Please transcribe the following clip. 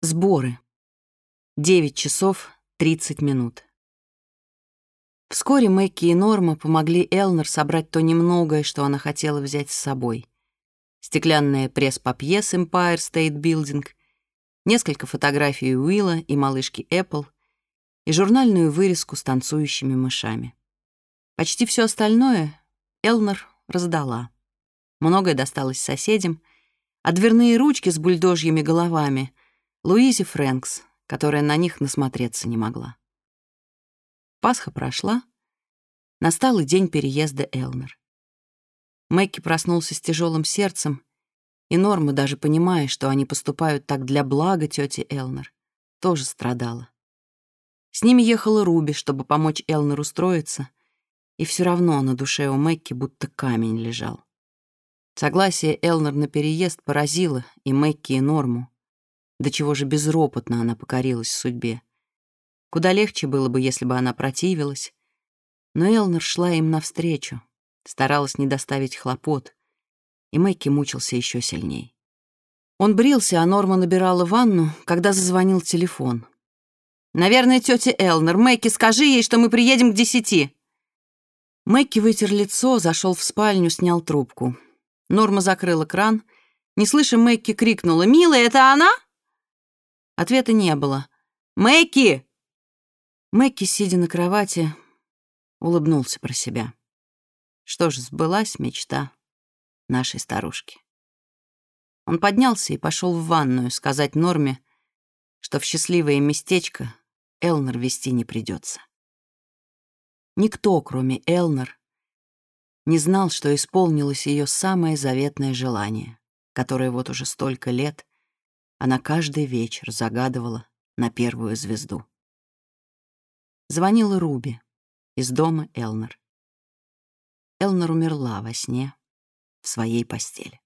Сборы. 9 часов 30 минут. Вскоре Мэкки и Норма помогли Элнер собрать то немногое, что она хотела взять с собой. Стеклянная пресс-папье с Empire State Building, несколько фотографий Уилла и малышки Apple и журнальную вырезку с танцующими мышами. Почти все остальное Элнер раздала. Многое досталось соседям, а дверные ручки с бульдожьими головами — Луизи Фрэнкс, которая на них насмотреться не могла. Пасха прошла, настал и день переезда Элнер. Мэкки проснулся с тяжелым сердцем, и Норма, даже понимая, что они поступают так для блага тети Элнер, тоже страдала. С ними ехала Руби, чтобы помочь Элнер устроиться, и все равно на душе у Мэкки будто камень лежал. Согласие Элнер на переезд поразило и Мэкки, и Норму. До чего же безропотно она покорилась судьбе. Куда легче было бы, если бы она противилась. Но Элнер шла им навстречу, старалась не доставить хлопот, и Мэкки мучился еще сильней. Он брился, а Норма набирала ванну, когда зазвонил телефон. «Наверное, тетя Элнер. Мэкки, скажи ей, что мы приедем к десяти». Мэкки вытер лицо, зашел в спальню, снял трубку. Норма закрыла кран. Не слыша, Ответа не было. «Мэкки!» Мэкки, сидя на кровати, улыбнулся про себя. Что ж, сбылась мечта нашей старушки. Он поднялся и пошел в ванную сказать Норме, что в счастливое местечко Элнер вести не придется. Никто, кроме Элнер, не знал, что исполнилось ее самое заветное желание, которое вот уже столько лет она каждый вечер загадывала на первую звезду. Звонила Руби из дома Элнер. Элнер умерла во сне в своей постели.